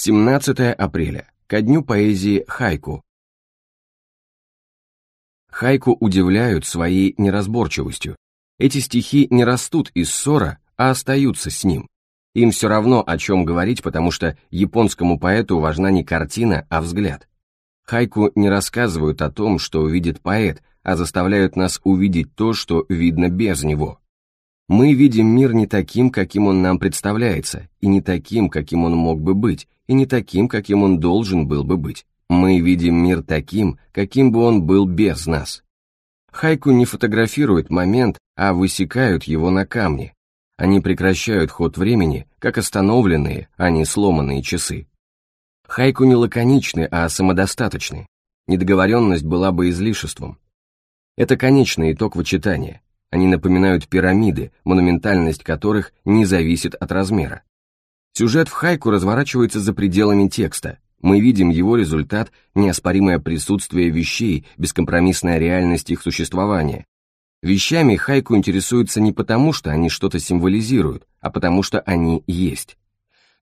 17 апреля. Ко дню поэзии хайку. Хайку удивляют своей неразборчивостью. Эти стихи не растут из ссора, а остаются с ним. Им все равно, о чем говорить, потому что японскому поэту важна не картина, а взгляд. Хайку не рассказывают о том, что увидит поэт, а заставляют нас увидеть то, что видно без него. Мы видим мир не таким, каким он нам представляется, и не таким, каким он мог бы быть, и не таким, каким он должен был бы быть. Мы видим мир таким, каким бы он был без нас. Хайку не фотографируют момент, а высекают его на камне. Они прекращают ход времени, как остановленные, а не сломанные часы. Хайку не лаконичны, а самодостаточны. Недоговоренность была бы излишеством. Это конечный итог вычитания – они напоминают пирамиды, монументальность которых не зависит от размера. Сюжет в хайку разворачивается за пределами текста. Мы видим его результат, неоспоримое присутствие вещей, бескомпромиссная реальность их существования. Вещами хайку интересуются не потому, что они что-то символизируют, а потому что они есть.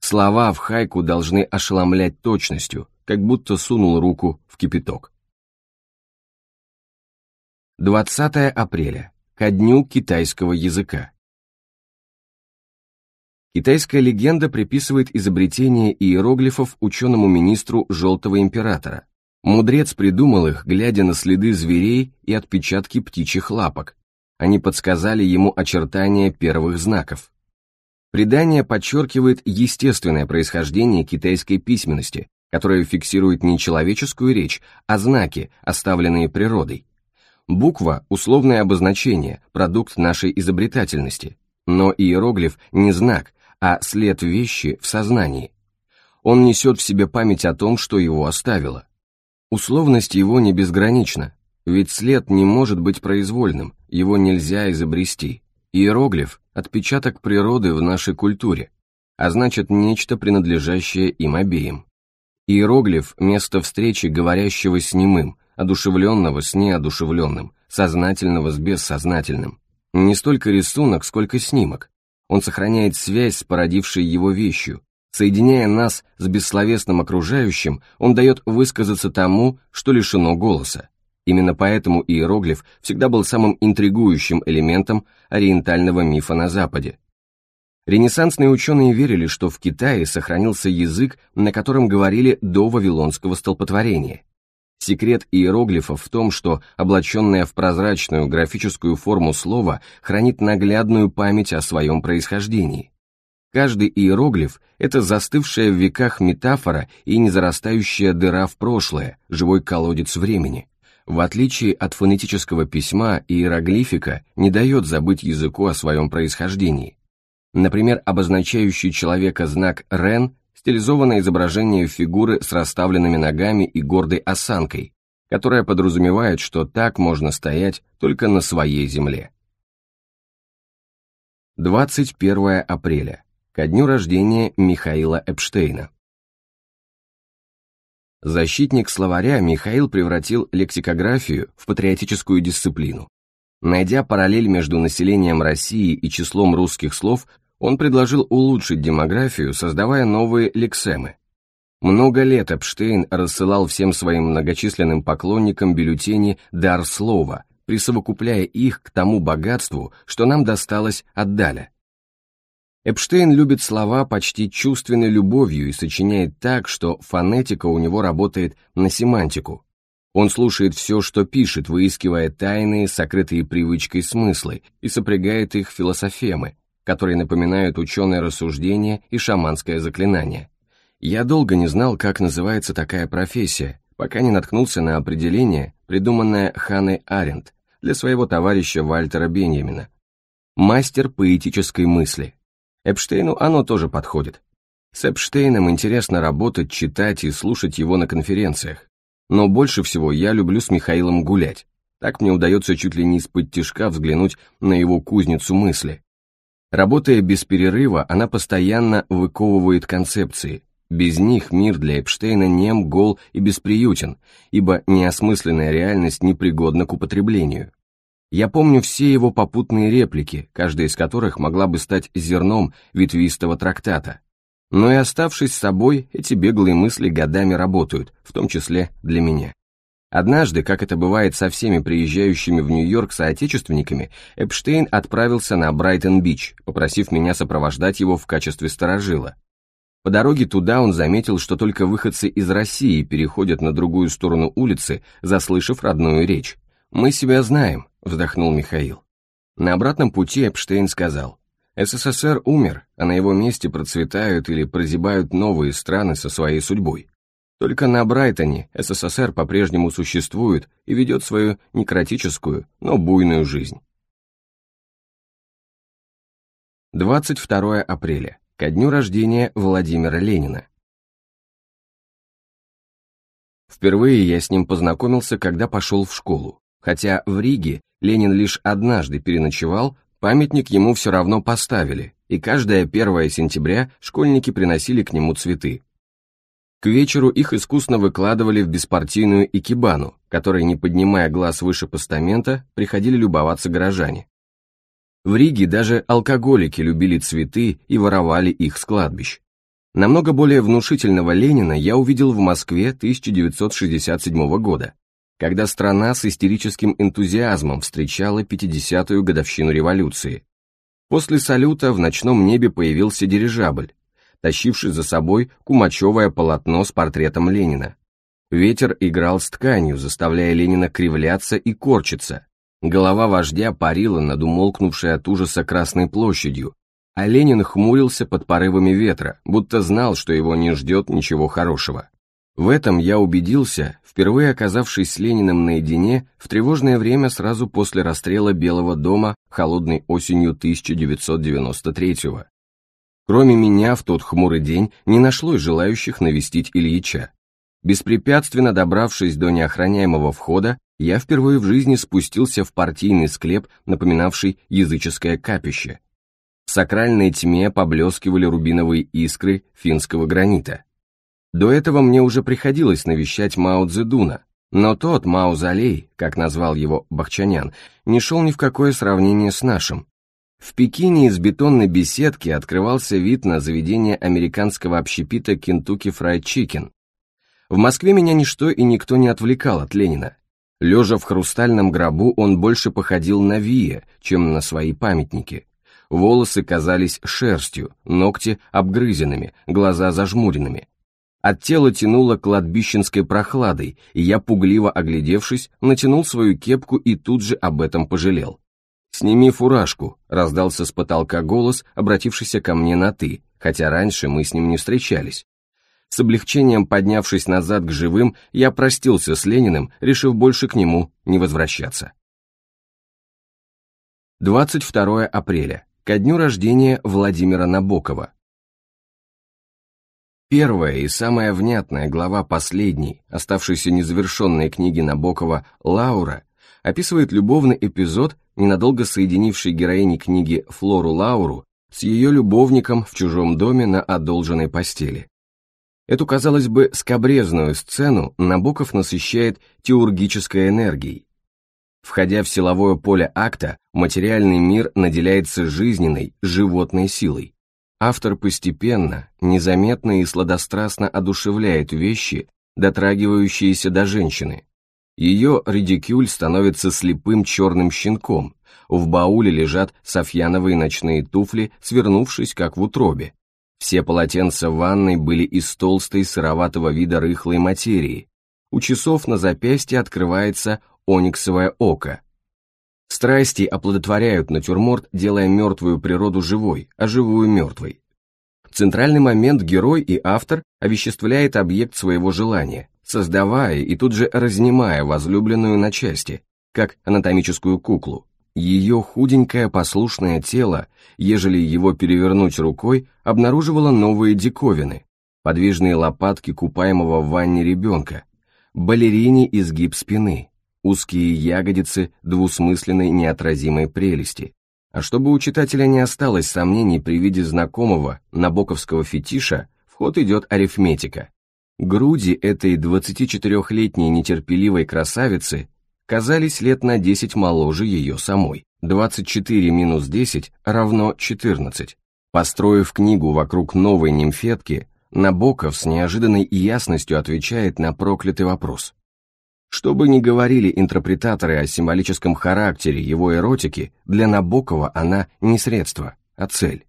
Слова в хайку должны ошеломлять точностью, как будто сунул руку в кипяток. 20 апреля ко дню китайского языка. Китайская легенда приписывает изобретение иероглифов ученому министру Желтого Императора. Мудрец придумал их, глядя на следы зверей и отпечатки птичьих лапок. Они подсказали ему очертания первых знаков. Предание подчеркивает естественное происхождение китайской письменности, которая фиксирует не человеческую речь, а знаки, оставленные природой. Буква – условное обозначение, продукт нашей изобретательности. Но иероглиф – не знак, а след вещи в сознании. Он несет в себе память о том, что его оставило. Условность его не безгранична, ведь след не может быть произвольным, его нельзя изобрести. Иероглиф – отпечаток природы в нашей культуре, а значит нечто, принадлежащее им обеим. Иероглиф – место встречи говорящего с немым, одушевленного с неодушевленным, сознательного с бессознательным. Не столько рисунок, сколько снимок. Он сохраняет связь с породившей его вещью. Соединяя нас с бессловесным окружающим, он дает высказаться тому, что лишено голоса. Именно поэтому иероглиф всегда был самым интригующим элементом ориентального мифа на Западе. Ренессансные ученые верили, что в Китае сохранился язык, на котором говорили до Вавилонского столпотворения – Секрет иероглифов в том, что облаченное в прозрачную графическую форму слово хранит наглядную память о своем происхождении. Каждый иероглиф – это застывшая в веках метафора и незарастающая дыра в прошлое, живой колодец времени. В отличие от фонетического письма, иероглифика не дает забыть языку о своем происхождении. Например, обозначающий человека знак «рен» стилизованное изображение фигуры с расставленными ногами и гордой осанкой, которая подразумевает, что так можно стоять только на своей земле. 21 апреля, ко дню рождения Михаила Эпштейна. Защитник словаря Михаил превратил лексикографию в патриотическую дисциплину. Найдя параллель между населением России и числом русских слов, он предложил улучшить демографию, создавая новые лексемы. Много лет Эпштейн рассылал всем своим многочисленным поклонникам бюллетени «Дар слова», присовокупляя их к тому богатству, что нам досталось от Даля. Эпштейн любит слова почти чувственной любовью и сочиняет так, что фонетика у него работает на семантику. Он слушает все, что пишет, выискивая тайные, сокрытые привычкой смыслы, и сопрягает их философемы, которые напоминают ученое рассуждение и шаманское заклинание. Я долго не знал, как называется такая профессия, пока не наткнулся на определение, придуманное Ханой Аренд для своего товарища Вальтера Беньямина. Мастер поэтической мысли. Эпштейну оно тоже подходит. С Эпштейном интересно работать, читать и слушать его на конференциях. Но больше всего я люблю с Михаилом гулять. Так мне удается чуть ли не из-под тишка взглянуть на его кузницу мысли. Работая без перерыва, она постоянно выковывает концепции. Без них мир для Эпштейна нем, гол и бесприютен, ибо неосмысленная реальность непригодна к употреблению. Я помню все его попутные реплики, каждая из которых могла бы стать зерном ветвистого трактата. Но и оставшись с собой, эти беглые мысли годами работают, в том числе для меня. Однажды, как это бывает со всеми приезжающими в Нью-Йорк соотечественниками, Эпштейн отправился на Брайтон-Бич, попросив меня сопровождать его в качестве сторожила. По дороге туда он заметил, что только выходцы из России переходят на другую сторону улицы, заслышав родную речь. «Мы себя знаем», — вздохнул Михаил. На обратном пути Эпштейн сказал, «СССР умер, а на его месте процветают или прозябают новые страны со своей судьбой. Только на Брайтоне СССР по-прежнему существует и ведет свою некротическую, но буйную жизнь. 22 апреля, ко дню рождения Владимира Ленина. Впервые я с ним познакомился, когда пошел в школу. Хотя в Риге Ленин лишь однажды переночевал, памятник ему все равно поставили, и каждое 1 сентября школьники приносили к нему цветы, к вечеру их искусно выкладывали в беспартийную экибану, которой, не поднимая глаз выше постамента, приходили любоваться горожане. В Риге даже алкоголики любили цветы и воровали их с кладбищ. Намного более внушительного Ленина я увидел в Москве 1967 года, когда страна с истерическим энтузиазмом встречала 50-ю годовщину революции. После салюта в ночном небе появился дирижабль, тащивший за собой кумачевое полотно с портретом Ленина. Ветер играл с тканью, заставляя Ленина кривляться и корчиться. Голова вождя парила над умолкнувшей от ужаса Красной площадью, а Ленин хмурился под порывами ветра, будто знал, что его не ждет ничего хорошего. В этом я убедился, впервые оказавшись с Лениным наедине в тревожное время сразу после расстрела Белого дома холодной осенью 1993 года. Кроме меня в тот хмурый день не нашлось желающих навестить Ильича. Беспрепятственно добравшись до неохраняемого входа, я впервые в жизни спустился в партийный склеп, напоминавший языческое капище. В сакральной тьме поблескивали рубиновые искры финского гранита. До этого мне уже приходилось навещать Мао Цзэдуна, но тот Маузолей, как назвал его Бахчанян, не шел ни в какое сравнение с нашим, в Пекине из бетонной беседки открывался вид на заведение американского общепита Кентукки Фрай Чикен. В Москве меня ничто и никто не отвлекал от Ленина. Лежа в хрустальном гробу, он больше походил на Вия, чем на свои памятники. Волосы казались шерстью, ногти обгрызенными, глаза зажмуренными. От тела тянуло кладбищенской прохладой, и я, пугливо оглядевшись, натянул свою кепку и тут же об этом пожалел. «Сними фуражку», — раздался с потолка голос, обратившийся ко мне на «ты», хотя раньше мы с ним не встречались. С облегчением поднявшись назад к живым, я простился с Лениным, решив больше к нему не возвращаться. 22 апреля, ко дню рождения Владимира Набокова. Первая и самая внятная глава последней, оставшейся незавершенной книги Набокова «Лаура», описывает любовный эпизод, ненадолго соединивший героини книги Флору Лауру с ее любовником в чужом доме на одолженной постели. Эту, казалось бы, скабрезную сцену Набоков насыщает теургической энергией. Входя в силовое поле акта, материальный мир наделяется жизненной, животной силой. Автор постепенно, незаметно и сладострастно одушевляет вещи, дотрагивающиеся до женщины, ее редикюль становится слепым черным щенком. В бауле лежат софьяновые ночные туфли, свернувшись как в утробе. Все полотенца в ванной были из толстой сыроватого вида рыхлой материи. У часов на запястье открывается ониксовое око. Страсти оплодотворяют натюрморт, делая мертвую природу живой, а живую мертвой. В центральный момент герой и автор овеществляет объект своего желания, создавая и тут же разнимая возлюбленную на части, как анатомическую куклу. Ее худенькое послушное тело, ежели его перевернуть рукой, обнаруживало новые диковины, подвижные лопатки купаемого в ванне ребенка, балерини изгиб спины, узкие ягодицы двусмысленной неотразимой прелести. А чтобы у читателя не осталось сомнений при виде знакомого набоковского фетиша, в ход идет арифметика. Груди этой двадцати четырехлетней нетерпеливой красавицы казались лет на 10 моложе ее самой. 24 минус 10 равно 14. Построив книгу вокруг новой нимфетки, Набоков с неожиданной ясностью отвечает на проклятый вопрос. Что бы ни говорили интерпретаторы о символическом характере его эротики, для Набокова она не средство, а цель.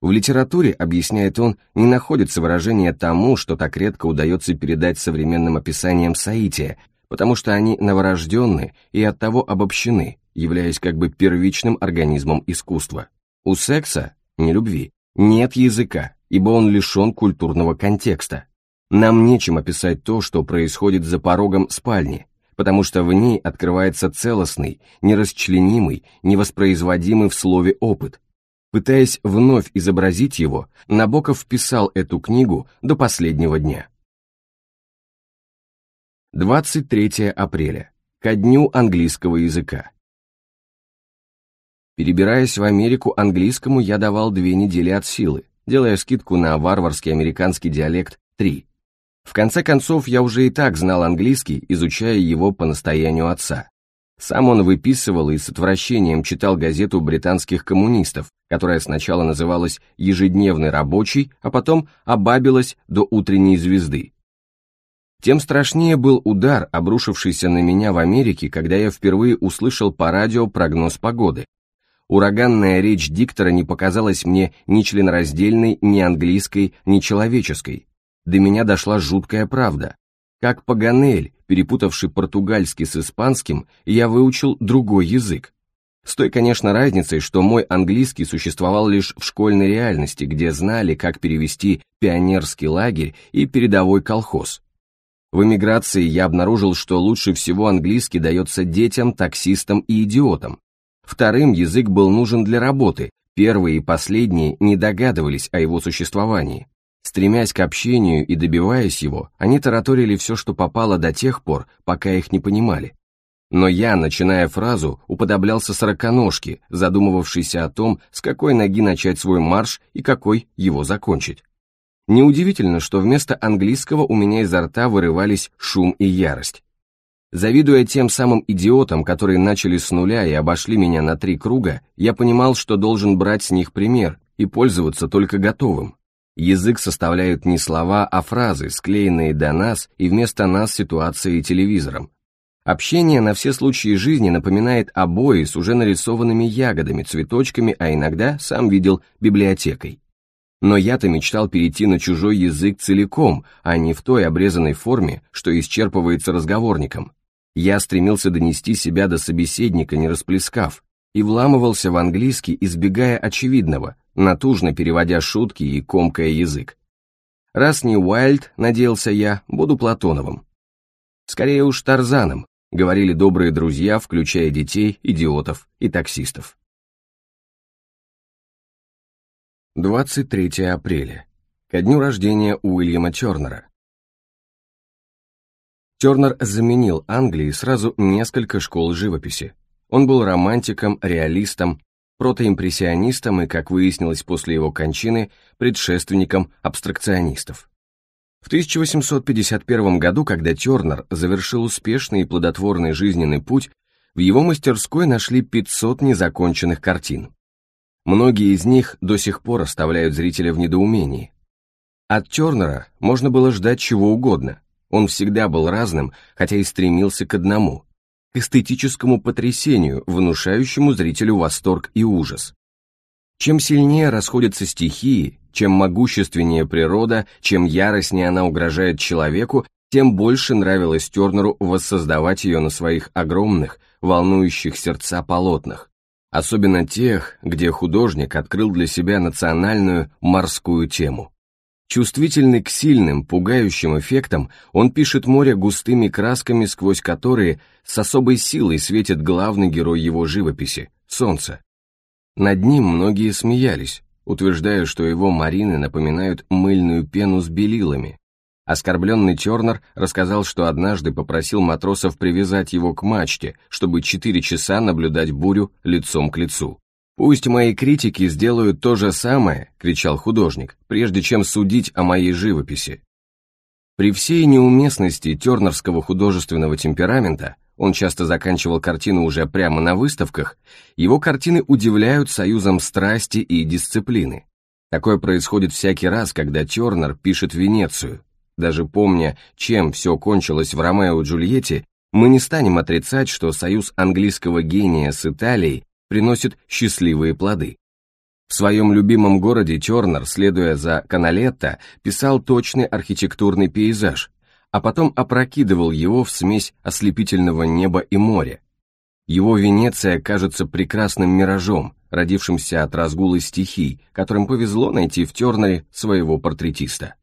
В литературе, объясняет он, не находится выражения тому, что так редко удается передать современным описаниям соития, потому что они новорожденны и оттого обобщены, являясь как бы первичным организмом искусства. У секса, не любви, нет языка, ибо он лишен культурного контекста. Нам нечем описать то, что происходит за порогом спальни, потому что в ней открывается целостный, нерасчленимый, невоспроизводимый в слове опыт – Пытаясь вновь изобразить его, Набоков писал эту книгу до последнего дня. 23 апреля. Ко дню английского языка. Перебираясь в Америку, английскому я давал две недели от силы, делая скидку на варварский американский диалект 3. В конце концов, я уже и так знал английский, изучая его по настоянию отца. Сам он выписывал и с отвращением читал газету британских коммунистов, которая сначала называлась «Ежедневный рабочий», а потом обабилась до «Утренней звезды». Тем страшнее был удар, обрушившийся на меня в Америке, когда я впервые услышал по радио прогноз погоды. Ураганная речь диктора не показалась мне ни членораздельной, ни английской, ни человеческой. До меня дошла жуткая правда. Как Паганель, Перепутавший португальский с испанским, я выучил другой язык. С той, конечно, разницей, что мой английский существовал лишь в школьной реальности, где знали, как перевести пионерский лагерь и передовой колхоз. В эмиграции я обнаружил, что лучше всего английский дается детям, таксистам и идиотам. Вторым язык был нужен для работы, первые и последние не догадывались о его существовании. Стремясь к общению и добиваясь его, они тараторили все, что попало до тех пор, пока их не понимали. Но я, начиная фразу, уподоблялся сороконожке, задумывавшейся о том, с какой ноги начать свой марш и какой его закончить. Неудивительно, что вместо английского у меня изо рта вырывались шум и ярость. Завидуя тем самым идиотам, которые начали с нуля и обошли меня на три круга, я понимал, что должен брать с них пример и пользоваться только готовым. Язык составляют не слова, а фразы, склеенные до нас и вместо нас ситуацией телевизором. Общение на все случаи жизни напоминает обои с уже нарисованными ягодами, цветочками, а иногда, сам видел, библиотекой. Но я-то мечтал перейти на чужой язык целиком, а не в той обрезанной форме, что исчерпывается разговорником. Я стремился донести себя до собеседника, не расплескав, и вламывался в английский, избегая очевидного, натужно переводя шутки и комкая язык. Раз не Уайльд, надеялся я, буду Платоновым. Скорее уж Тарзаном, говорили добрые друзья, включая детей, идиотов и таксистов. 23 апреля. Ко дню рождения Уильяма Тернера. Тернер заменил Англии сразу несколько школ живописи, он был романтиком, реалистом, протоимпрессионистом и, как выяснилось после его кончины, предшественником абстракционистов. В 1851 году, когда Тернер завершил успешный и плодотворный жизненный путь, в его мастерской нашли 500 незаконченных картин. Многие из них до сих пор оставляют зрителя в недоумении. От Тернера можно было ждать чего угодно, он всегда был разным, хотя и стремился к одному – эстетическому потрясению, внушающему зрителю восторг и ужас. Чем сильнее расходятся стихии, чем могущественнее природа, чем яростнее она угрожает человеку, тем больше нравилось Тернеру воссоздавать ее на своих огромных, волнующих сердца полотнах, особенно тех, где художник открыл для себя национальную морскую тему. Чувствительный к сильным, пугающим эффектам, он пишет море густыми красками, сквозь которые с особой силой светит главный герой его живописи — солнце. Над ним многие смеялись, утверждая, что его марины напоминают мыльную пену с белилами. Оскорбленный Чернер рассказал, что однажды попросил матросов привязать его к мачте, чтобы четыре часа наблюдать бурю лицом к лицу. «Пусть мои критики сделают то же самое», — кричал художник, прежде чем судить о моей живописи. При всей неуместности терновского художественного темперамента, он часто заканчивал картину уже прямо на выставках, его картины удивляют союзом страсти и дисциплины. Такое происходит всякий раз, когда Тернер пишет Венецию. Даже помня, чем все кончилось в Ромео и Джульетте, мы не станем отрицать, что союз английского гения с Италией приносит счастливые плоды. В своем любимом городе Тернер, следуя за Каналетто, писал точный архитектурный пейзаж, а потом опрокидывал его в смесь ослепительного неба и моря. Его Венеция кажется прекрасным миражом, родившимся от разгула стихий, которым повезло найти в Тернере своего портретиста.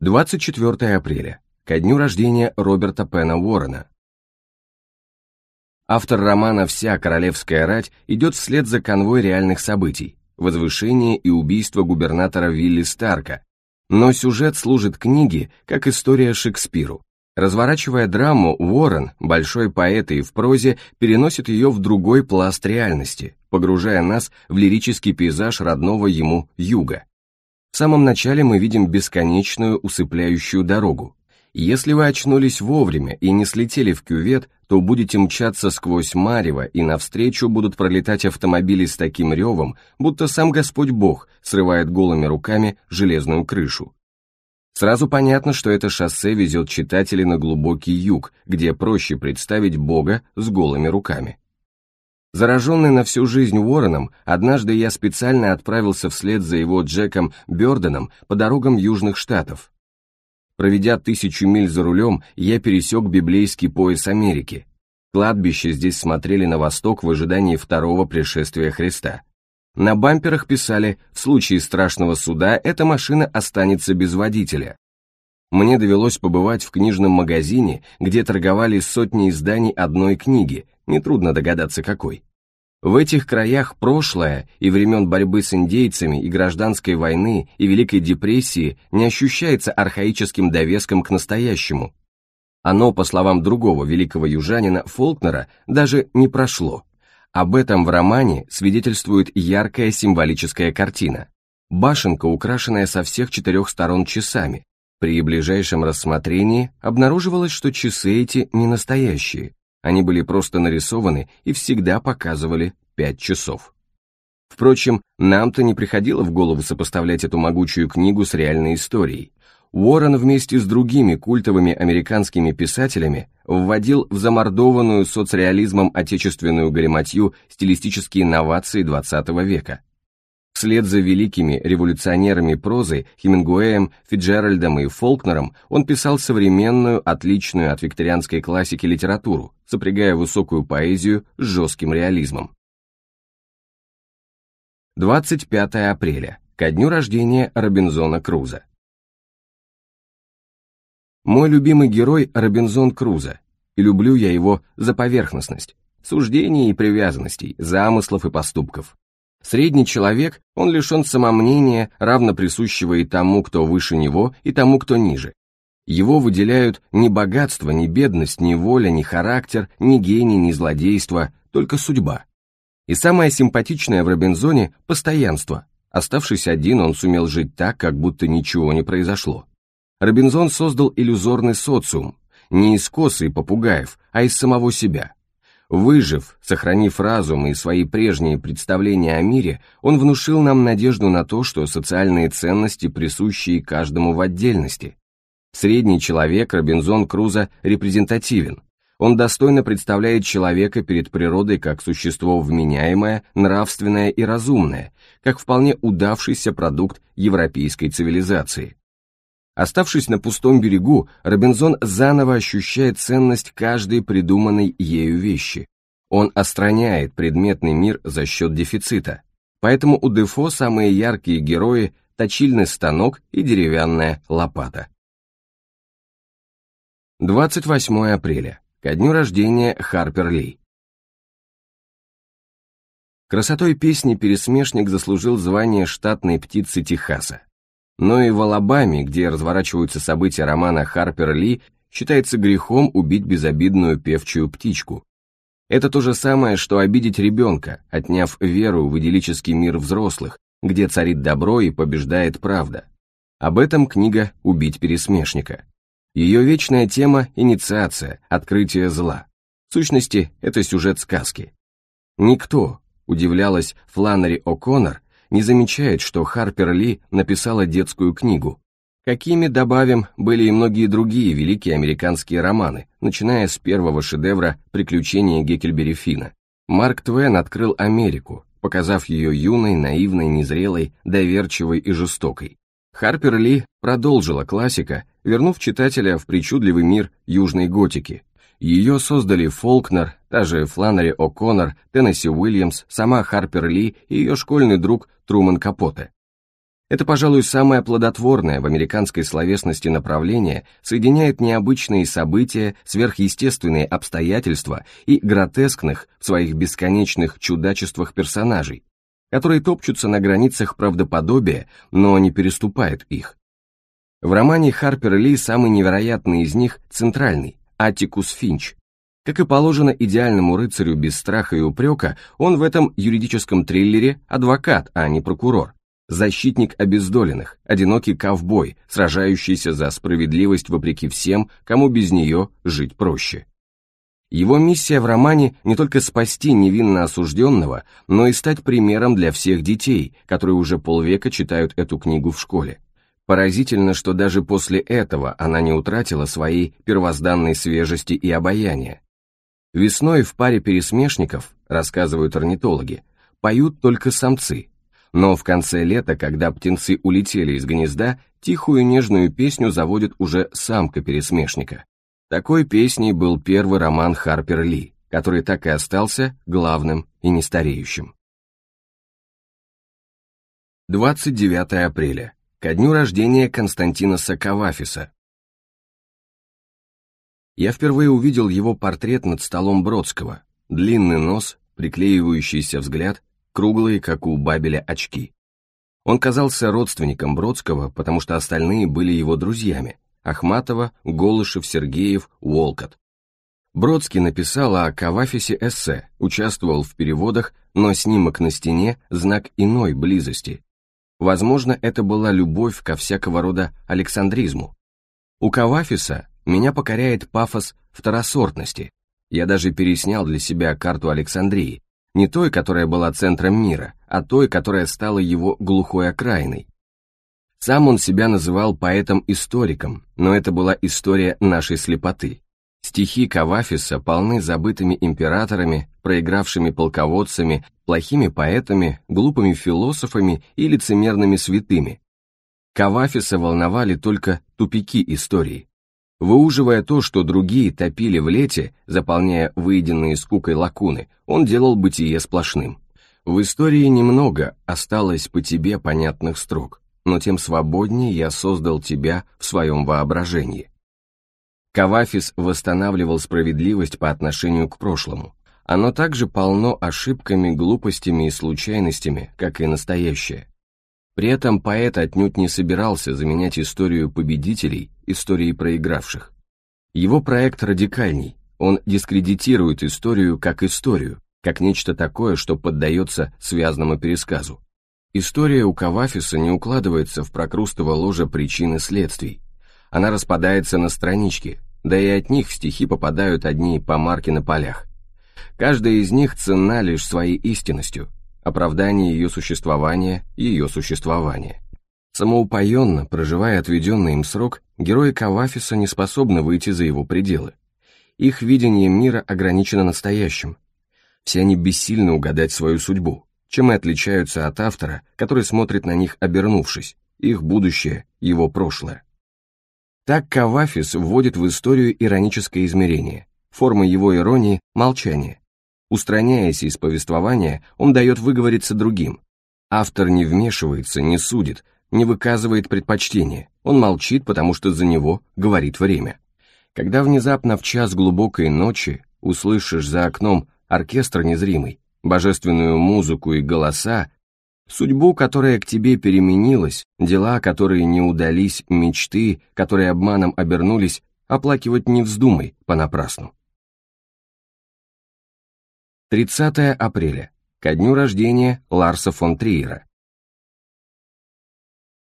24 апреля, ко дню рождения Роберта Пена Уоррена, Автор романа «Вся королевская рать» идет вслед за конвой реальных событий, возвышение и убийство губернатора Вилли Старка, но сюжет служит книге, как история Шекспиру. Разворачивая драму, Уоррен, большой поэт и в прозе, переносит ее в другой пласт реальности, погружая нас в лирический пейзаж родного ему юга. В самом начале мы видим бесконечную усыпляющую дорогу, если вы очнулись вовремя и не слетели в кювет, то будете мчаться сквозь марево, и навстречу будут пролетать автомобили с таким ревом, будто сам Господь Бог срывает голыми руками железную крышу. Сразу понятно, что это шоссе везет читателей на глубокий юг, где проще представить Бога с голыми руками. Зараженный на всю жизнь Уорреном, однажды я специально отправился вслед за его Джеком Бёрденом по дорогам Южных Штатов, Проведя тысячу миль за рулем, я пересек библейский пояс Америки. Кладбище здесь смотрели на восток в ожидании второго пришествия Христа. На бамперах писали «В случае страшного суда эта машина останется без водителя». Мне довелось побывать в книжном магазине, где торговали сотни изданий одной книги, нетрудно догадаться какой. В этих краях прошлое и времен борьбы с индейцами и гражданской войны и Великой депрессии не ощущается архаическим довеском к настоящему. Оно, по словам другого великого южанина Фолкнера, даже не прошло. Об этом в романе свидетельствует яркая символическая картина. Башенка, украшенная со всех четырех сторон часами. При ближайшем рассмотрении обнаруживалось, что часы эти не настоящие. Они были просто нарисованы и всегда показывали 5 часов. Впрочем, нам-то не приходило в голову сопоставлять эту могучую книгу с реальной историей. Уоррен вместе с другими культовыми американскими писателями вводил в замордованную соцреализмом отечественную галиматью стилистические новации XX века. Вслед за великими революционерами прозы Хемингуэем, Фиджеральдом и Фолкнером он писал современную, отличную от викторианской классики литературу, сопрягая высокую поэзию с жестким реализмом. 25 апреля, ко дню рождения Робинзона Круза. Мой любимый герой Робинзон Круза, и люблю я его за поверхностность, суждений и привязанностей, замыслов и поступков. Средний человек, он лишен самомнения, равно присущего и тому, кто выше него, и тому, кто ниже. Его выделяют ни богатство, ни бедность, ни воля, ни характер, ни гений, ни злодейство, только судьба. И самое симпатичное в Робинзоне – постоянство. Оставшись один, он сумел жить так, как будто ничего не произошло. Робинзон создал иллюзорный социум, не из косы и попугаев, а из самого себя – Выжив, сохранив разум и свои прежние представления о мире, он внушил нам надежду на то, что социальные ценности присущие каждому в отдельности. Средний человек Робинзон Круза репрезентативен. Он достойно представляет человека перед природой как существо вменяемое, нравственное и разумное, как вполне удавшийся продукт европейской цивилизации. Оставшись на пустом берегу, Робинзон заново ощущает ценность каждой придуманной ею вещи. Он остраняет предметный мир за счет дефицита. Поэтому у Дефо самые яркие герои – точильный станок и деревянная лопата. 28 апреля. Ко дню рождения Харпер Ли. Красотой песни пересмешник заслужил звание штатной птицы Техаса. Но и в Алабаме, где разворачиваются события романа Харпер Ли, считается грехом убить безобидную певчую птичку. Это то же самое, что обидеть ребенка, отняв веру в идиллический мир взрослых, где царит добро и побеждает правда. Об этом книга «Убить пересмешника». Ее вечная тема – инициация, открытие зла. В сущности, это сюжет сказки. Никто, удивлялась Фланнери О'Коннор, не замечает, что Харпер Ли написала детскую книгу, какими, добавим, были и многие другие великие американские романы, начиная с первого шедевра «Приключения Геккельбери Фина». Марк Твен открыл Америку, показав ее юной, наивной, незрелой, доверчивой и жестокой. Харпер Ли продолжила классика, вернув читателя в причудливый мир южной готики. Ее создали Фолкнер, та же Фланнери О'Коннор, Теннесси Уильямс, сама Харпер Ли и ее школьный друг Труман Капоте. Это, пожалуй, самое плодотворное в американской словесности направление соединяет необычные события, сверхъестественные обстоятельства и гротескных в своих бесконечных чудачествах персонажей, которые топчутся на границах правдоподобия, но не переступают их. В романе Харпер Ли самый невероятный из них – центральный, Атикус Финч, как и положено идеальному рыцарю без страха и упрека, он в этом юридическом триллере адвокат, а не прокурор. Защитник обездоленных, одинокий ковбой, сражающийся за справедливость вопреки всем, кому без нее жить проще. Его миссия в романе не только спасти невинно осужденного, но и стать примером для всех детей, которые уже полвека читают эту книгу в школе. Поразительно, что даже после этого она не утратила своей первозданной свежести и обаяния. Весной в паре пересмешников, рассказывают орнитологи, поют только самцы, но в конце лета, когда птенцы улетели из гнезда, тихую нежную песню заводит уже самка пересмешника. Такой песней был первый роман Харпер Ли, который так и остался главным и нестареющим. 29 апреля, ко дню рождения Константина Соковафиса, я впервые увидел его портрет над столом Бродского. Длинный нос, приклеивающийся взгляд, круглые, как у Бабеля, очки. Он казался родственником Бродского, потому что остальные были его друзьями – Ахматова, Голышев, Сергеев, Уолкот. Бродский написал о Кавафисе эссе, участвовал в переводах, но снимок на стене – знак иной близости. Возможно, это была любовь ко всякого рода александризму. У Кавафиса меня покоряет пафос второсортности. Я даже переснял для себя карту Александрии, не той, которая была центром мира, а той, которая стала его глухой окраиной. Сам он себя называл поэтом-историком, но это была история нашей слепоты. Стихи Кавафиса полны забытыми императорами, проигравшими полководцами, плохими поэтами, глупыми философами и лицемерными святыми. Кавафиса волновали только тупики истории. Выуживая то, что другие топили в лете, заполняя выеденные скукой лакуны, он делал бытие сплошным. В истории немного осталось по тебе понятных строк, но тем свободнее я создал тебя в своем воображении. Кавафис восстанавливал справедливость по отношению к прошлому. Оно также полно ошибками, глупостями и случайностями, как и настоящее. При этом поэт отнюдь не собирался заменять историю победителей историей проигравших. Его проект радикальней, он дискредитирует историю как историю, как нечто такое, что поддается связанному пересказу. История у Кавафиса не укладывается в прокрустово ложе причин и следствий. Она распадается на странички, да и от них в стихи попадают одни помарки на полях. Каждая из них ценна лишь своей истинностью – оправдание ее существования, ее существование. Самоупоенно, проживая отведенный им срок, герои Кавафиса не способны выйти за его пределы. Их видение мира ограничено настоящим. Все они бессильно угадать свою судьбу, чем и отличаются от автора, который смотрит на них обернувшись, их будущее, его прошлое. Так Кавафис вводит в историю ироническое измерение. Форма его иронии – молчание, Устраняясь из повествования, он дает выговориться другим. Автор не вмешивается, не судит, не выказывает предпочтения, он молчит, потому что за него говорит время. Когда внезапно в час глубокой ночи услышишь за окном оркестр незримый, божественную музыку и голоса, судьбу, которая к тебе переменилась, дела, которые не удались, мечты, которые обманом обернулись, оплакивать не вздумай понапрасну. 30 апреля, ко дню рождения Ларса фон Триера.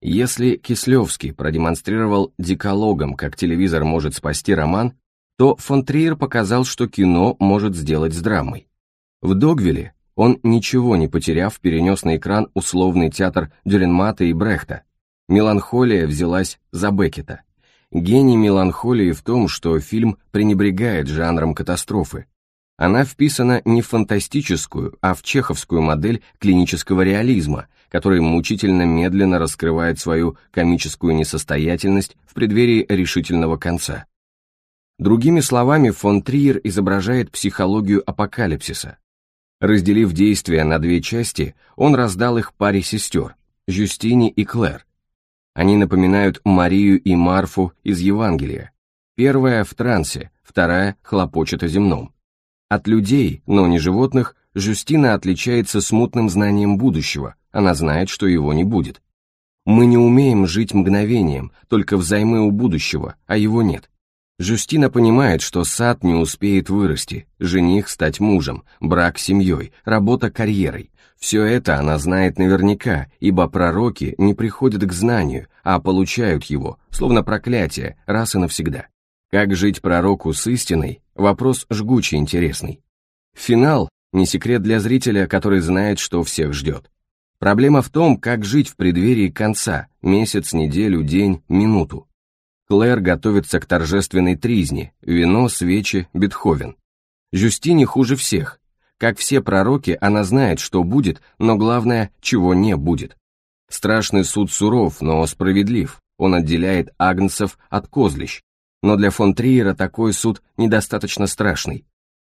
Если Кислевский продемонстрировал дикалогом, как телевизор может спасти роман, то фон Триер показал, что кино может сделать с драмой. В Догвиле он, ничего не потеряв, перенес на экран условный театр Дюренмата и Брехта. Меланхолия взялась за Беккета. Гений меланхолии в том, что фильм пренебрегает жанром катастрофы, она вписана не в фантастическую, а в чеховскую модель клинического реализма, который мучительно медленно раскрывает свою комическую несостоятельность в преддверии решительного конца. Другими словами, фон Триер изображает психологию апокалипсиса. Разделив действия на две части, он раздал их паре сестер, Жюстине и Клэр. Они напоминают Марию и Марфу из Евангелия. Первая в трансе, вторая хлопочет о земном. От людей, но не животных, Жюстина отличается смутным знанием будущего, она знает, что его не будет. Мы не умеем жить мгновением, только взаймы у будущего, а его нет. Жюстина понимает, что сад не успеет вырасти, жених стать мужем, брак семьей, работа карьерой. Все это она знает наверняка, ибо пророки не приходят к знанию, а получают его, словно проклятие, раз и навсегда. Как жить пророку с истиной – вопрос жгуче интересный. Финал – не секрет для зрителя, который знает, что всех ждет. Проблема в том, как жить в преддверии конца, месяц, неделю, день, минуту. Клэр готовится к торжественной тризне, вино, свечи, Бетховен. Жюстини хуже всех. Как все пророки, она знает, что будет, но главное, чего не будет. Страшный суд суров, но справедлив. Он отделяет агнцев от козлищ но для фон Триера такой суд недостаточно страшный.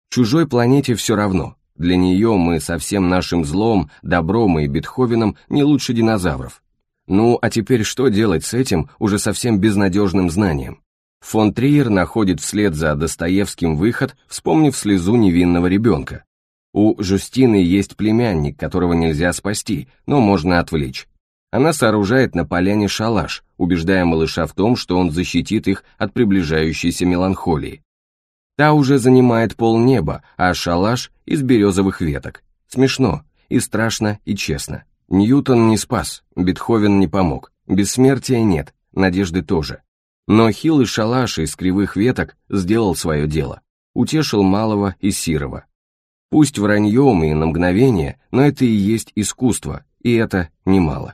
Чужой планете все равно, для нее мы со всем нашим злом, добром и Бетховеном не лучше динозавров. Ну, а теперь что делать с этим уже совсем безнадежным знанием? Фон Триер находит вслед за Достоевским выход, вспомнив слезу невинного ребенка. У Жустины есть племянник, которого нельзя спасти, но можно отвлечь. Она сооружает на поляне шалаш, убеждая малыша в том, что он защитит их от приближающейся меланхолии. Та уже занимает полнеба, а шалаш из березовых веток. Смешно, и страшно, и честно. Ньютон не спас, Бетховен не помог, бессмертия нет, надежды тоже. Но хил и шалаш из кривых веток сделал свое дело, утешил малого и сирого. Пусть враньем и на мгновение, но это и есть искусство, и это немало.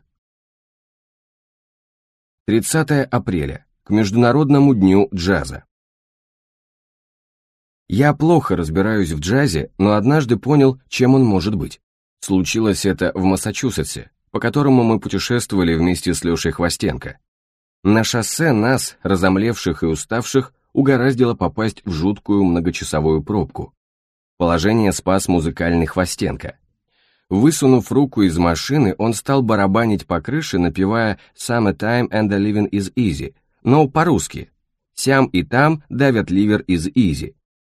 30 апреля, к Международному дню джаза. Я плохо разбираюсь в джазе, но однажды понял, чем он может быть. Случилось это в Массачусетсе, по которому мы путешествовали вместе с Лешей Хвостенко. На шоссе нас, разомлевших и уставших, угораздило попасть в жуткую многочасовую пробку. Положение спас музыкальный Хвостенко. Высунув руку из машины, он стал барабанить по крыше, напевая "Summer Time and the living is easy», но по-русски. «Сям и там давят ливер из easy».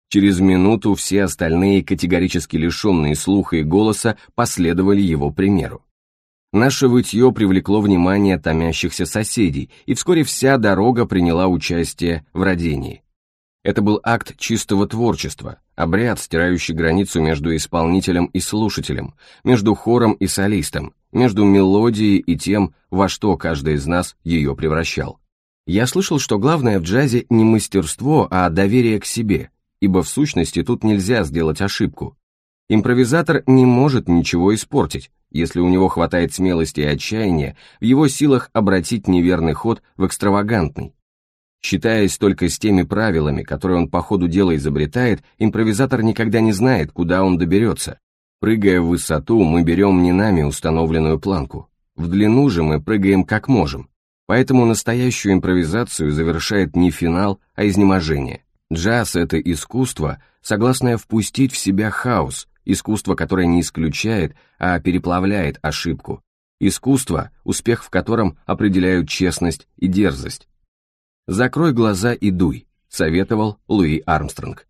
Через минуту все остальные, категорически лишенные слуха и голоса, последовали его примеру. Наше вытье привлекло внимание томящихся соседей, и вскоре вся дорога приняла участие в родении. Это был акт чистого творчества, обряд, стирающий границу между исполнителем и слушателем, между хором и солистом, между мелодией и тем, во что каждый из нас ее превращал. Я слышал, что главное в джазе не мастерство, а доверие к себе, ибо в сущности тут нельзя сделать ошибку. Импровизатор не может ничего испортить, если у него хватает смелости и отчаяния, в его силах обратить неверный ход в экстравагантный, Считаясь только с теми правилами, которые он по ходу дела изобретает, импровизатор никогда не знает, куда он доберется. Прыгая в высоту, мы берем не нами установленную планку. В длину же мы прыгаем как можем. Поэтому настоящую импровизацию завершает не финал, а изнеможение. Джаз — это искусство, согласное впустить в себя хаос, искусство, которое не исключает, а переплавляет ошибку. Искусство, успех в котором определяют честность и дерзость «Закрой глаза и дуй», — советовал Луи Армстронг.